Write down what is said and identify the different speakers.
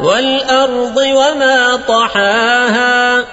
Speaker 1: والأرض وما طحاها